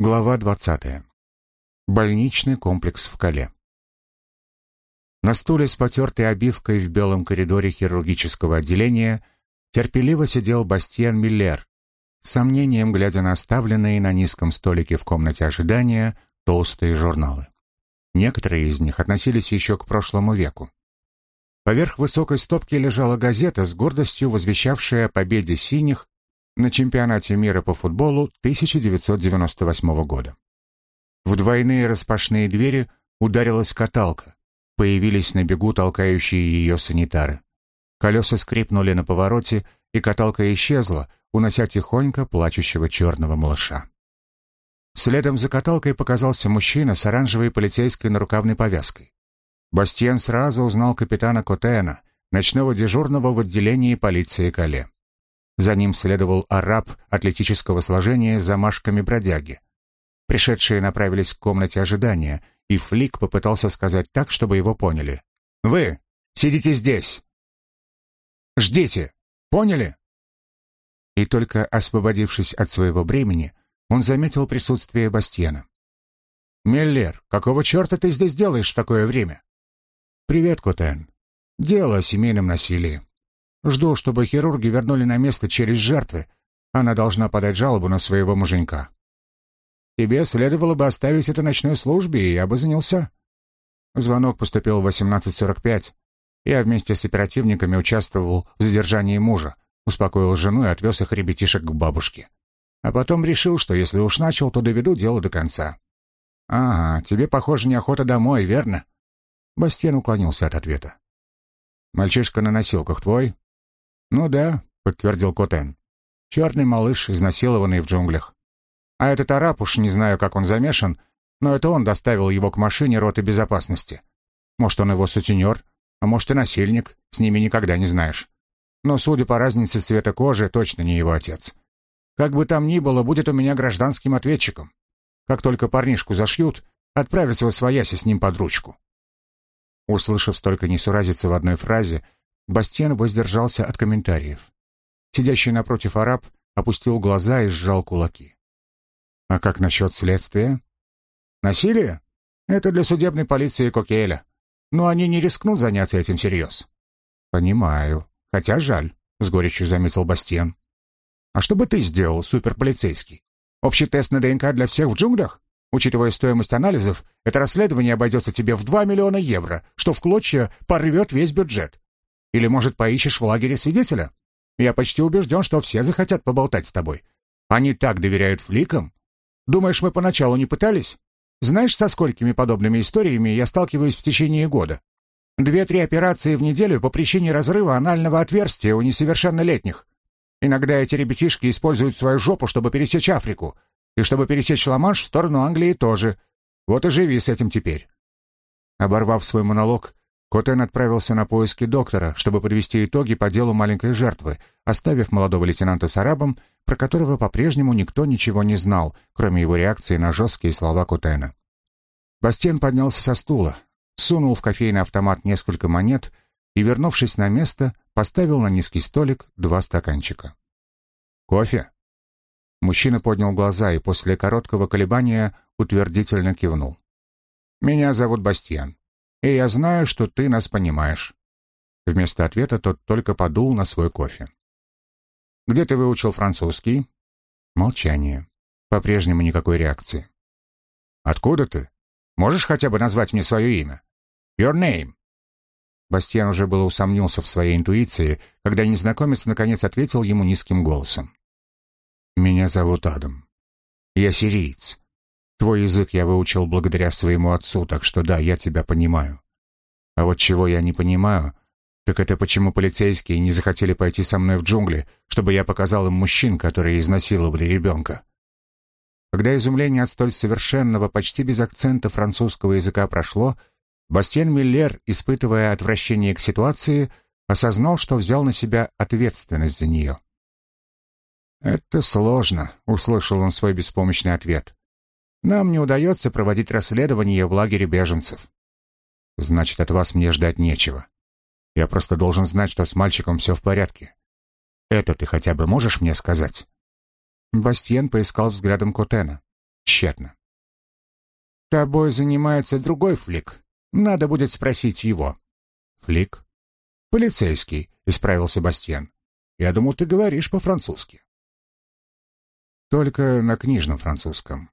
Глава 20. Больничный комплекс в Кале. На стуле с потертой обивкой в белом коридоре хирургического отделения терпеливо сидел Бастиан Миллер, с сомнением глядя на оставленные на низком столике в комнате ожидания толстые журналы. Некоторые из них относились еще к прошлому веку. Поверх высокой стопки лежала газета с гордостью возвещавшая о победе синих на чемпионате мира по футболу 1998 года. В двойные распашные двери ударилась каталка. Появились на бегу толкающие ее санитары. Колеса скрипнули на повороте, и каталка исчезла, унося тихонько плачущего черного малыша. Следом за каталкой показался мужчина с оранжевой полицейской нарукавной повязкой. Бастиен сразу узнал капитана Котена, ночного дежурного в отделении полиции Кале. За ним следовал араб атлетического сложения с замашками бродяги. Пришедшие направились к комнате ожидания, и Флик попытался сказать так, чтобы его поняли. «Вы сидите здесь! Ждите! Поняли?» И только освободившись от своего бремени, он заметил присутствие Бастьена. «Миллер, какого черта ты здесь делаешь в такое время?» «Привет, Котен. Дело о семейном насилии. Жду, чтобы хирурги вернули на место через жертвы. Она должна подать жалобу на своего муженька. Тебе следовало бы оставить это ночной службе, и я бы занялся. Звонок поступил в 18.45. Я вместе с оперативниками участвовал в задержании мужа, успокоил жену и отвез их ребятишек к бабушке. А потом решил, что если уж начал, то доведу дело до конца. «Ага, тебе, похоже, неохота домой, верно?» Бастиен уклонился от ответа. «Мальчишка на носилках твой?» «Ну да», — подтвердил Котен. «Черный малыш, изнасилованный в джунглях. А этот араб, уж не знаю, как он замешан, но это он доставил его к машине роты безопасности. Может, он его сутенер, а может и насильник, с ними никогда не знаешь. Но, судя по разнице цвета кожи, точно не его отец. Как бы там ни было, будет у меня гражданским ответчиком. Как только парнишку зашьют, отправится во свояси с ним под ручку». Услышав столько несуразицы в одной фразе, Бастиен воздержался от комментариев. Сидящий напротив араб опустил глаза и сжал кулаки. «А как насчет следствия?» «Насилие? Это для судебной полиции Кокеля. Но они не рискнут заняться этим всерьез». «Понимаю. Хотя жаль», — с горечью заметил Бастиен. «А что бы ты сделал, суперполицейский? Общий тест на ДНК для всех в джунглях? Учитывая стоимость анализов, это расследование обойдется тебе в 2 миллиона евро, что в клочья порвет весь бюджет. Или, может, поищешь в лагере свидетеля? Я почти убежден, что все захотят поболтать с тобой. Они так доверяют фликам. Думаешь, мы поначалу не пытались? Знаешь, со сколькими подобными историями я сталкиваюсь в течение года? Две-три операции в неделю по причине разрыва анального отверстия у несовершеннолетних. Иногда эти ребятишки используют свою жопу, чтобы пересечь Африку. И чтобы пересечь Ла-Манш в сторону Англии тоже. Вот и живи с этим теперь. Оборвав свой монолог, Котен отправился на поиски доктора, чтобы подвести итоги по делу маленькой жертвы, оставив молодого лейтенанта с арабом, про которого по-прежнему никто ничего не знал, кроме его реакции на жесткие слова Котена. Бастен поднялся со стула, сунул в кофейный автомат несколько монет и, вернувшись на место, поставил на низкий столик два стаканчика. «Кофе?» Мужчина поднял глаза и после короткого колебания утвердительно кивнул. «Меня зовут Бастиан и я знаю, что ты нас понимаешь». Вместо ответа тот только подул на свой кофе. «Где ты выучил французский?» Молчание. По-прежнему никакой реакции. «Откуда ты? Можешь хотя бы назвать мне свое имя? Your name?» Бастьян уже было усомнился в своей интуиции, когда незнакомец наконец ответил ему низким голосом. «Меня зовут Адам. Я сириец. Твой язык я выучил благодаря своему отцу, так что да, я тебя понимаю. А вот чего я не понимаю, так это почему полицейские не захотели пойти со мной в джунгли, чтобы я показал им мужчин, которые изнасиловали ребенка. Когда изумление от столь совершенного, почти без акцента французского языка прошло, Бастен Миллер, испытывая отвращение к ситуации, осознал, что взял на себя ответственность за нее. «Это сложно», — услышал он свой беспомощный ответ. Нам не удается проводить расследование в лагере беженцев. Значит, от вас мне ждать нечего. Я просто должен знать, что с мальчиком все в порядке. Это ты хотя бы можешь мне сказать?» Бастьен поискал взглядом Котена. Тщетно. «Тобой занимается другой флик. Надо будет спросить его». «Флик?» «Полицейский», — исправил Себастьян. «Я думал, ты говоришь по-французски». «Только на книжном французском.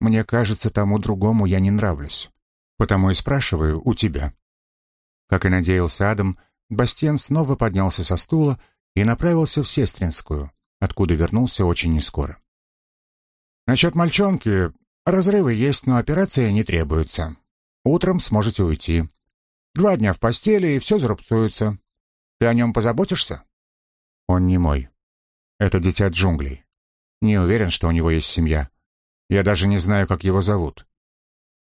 Мне кажется, тому другому я не нравлюсь. Потому и спрашиваю у тебя». Как и надеялся Адам, Бастиан снова поднялся со стула и направился в Сестринскую, откуда вернулся очень нескоро. «Насчет мальчонки, разрывы есть, но операция не требуется. Утром сможете уйти. Два дня в постели, и все зарубцуется. Ты о нем позаботишься?» «Он не мой. Это дитя джунглей. Не уверен, что у него есть семья. Я даже не знаю, как его зовут.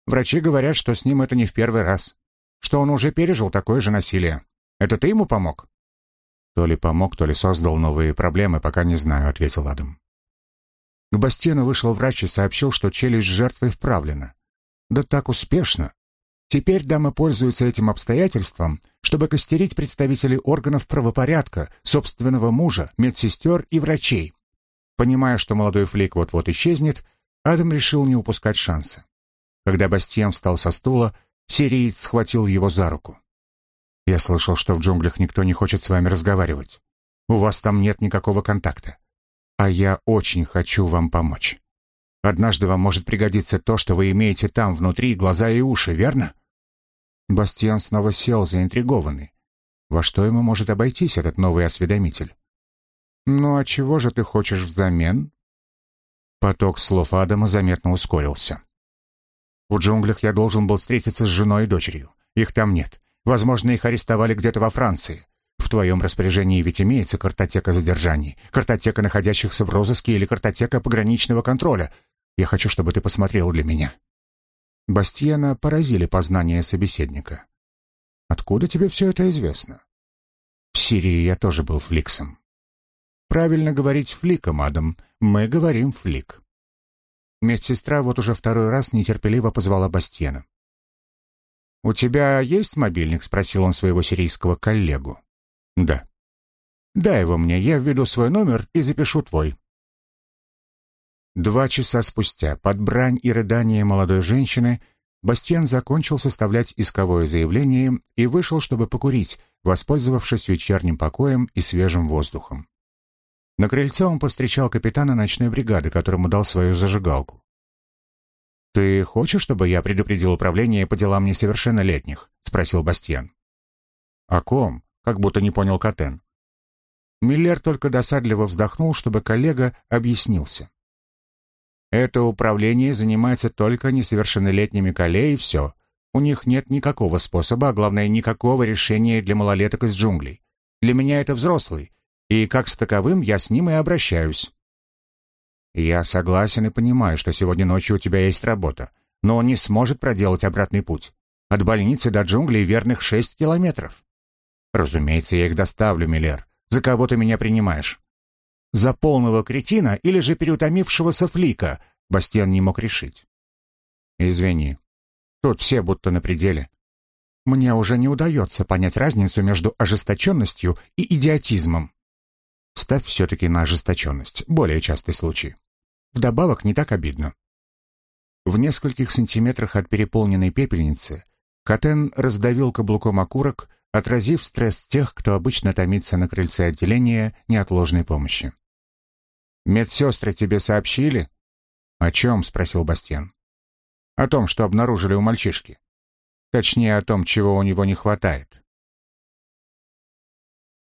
Врачи говорят, что с ним это не в первый раз, что он уже пережил такое же насилие. Это ты ему помог?» «То ли помог, то ли создал новые проблемы, пока не знаю», — ответил Адам. К Бастену вышел врач и сообщил, что челюсть жертвы вправлена. Да так успешно. Теперь дамы пользуются этим обстоятельством, чтобы костерить представителей органов правопорядка, собственного мужа, медсестер и врачей. Понимая, что молодой флик вот-вот исчезнет, Адам решил не упускать шанса. Когда Бастиен встал со стула, сириец схватил его за руку. «Я слышал, что в джунглях никто не хочет с вами разговаривать. У вас там нет никакого контакта. А я очень хочу вам помочь. Однажды вам может пригодиться то, что вы имеете там внутри глаза и уши, верно?» Бастиан снова сел, заинтригованный. Во что ему может обойтись этот новый осведомитель? «Ну а чего же ты хочешь взамен?» Поток слов Адама заметно ускорился. «В джунглях я должен был встретиться с женой и дочерью. Их там нет. Возможно, их арестовали где-то во Франции. В твоем распоряжении ведь имеется картотека задержаний, картотека находящихся в розыске или картотека пограничного контроля. Я хочу, чтобы ты посмотрел для меня». Бастиена поразили познания собеседника. «Откуда тебе все это известно?» «В Сирии я тоже был фликсом». «Правильно говорить фликом, Адам. Мы говорим флик». Медсестра вот уже второй раз нетерпеливо позвала Бастиена. «У тебя есть мобильник?» — спросил он своего сирийского коллегу. «Да». «Дай его мне, я введу свой номер и запишу твой». Два часа спустя, под брань и рыдание молодой женщины, Бастиан закончил составлять исковое заявление и вышел, чтобы покурить, воспользовавшись вечерним покоем и свежим воздухом. На крыльце он повстречал капитана ночной бригады, которому дал свою зажигалку. «Ты хочешь, чтобы я предупредил управление по делам несовершеннолетних?» — спросил Бастиан. «О ком?» — как будто не понял Катен. Миллер только досадливо вздохнул, чтобы коллега объяснился. «Это управление занимается только несовершеннолетними коле и все. У них нет никакого способа, а главное, никакого решения для малолеток из джунглей. Для меня это взрослый, и как с таковым я с ним и обращаюсь. Я согласен и понимаю, что сегодня ночью у тебя есть работа, но он не сможет проделать обратный путь. От больницы до джунглей верных шесть километров. Разумеется, я их доставлю, Миллер. За кого ты меня принимаешь? За полного кретина или же переутомившегося флика? Бастиан не мог решить. Извини. Тут все будто на пределе. Мне уже не удается понять разницу между ожесточенностью и идиотизмом. Ставь все-таки на ожесточенность, более частый случай. Вдобавок не так обидно. В нескольких сантиметрах от переполненной пепельницы Катен раздавил каблуком окурок, отразив стресс тех, кто обычно томится на крыльце отделения неотложной помощи. «Медсестры тебе сообщили?» «О чем?» — спросил Бастьян. «О том, что обнаружили у мальчишки. Точнее, о том, чего у него не хватает.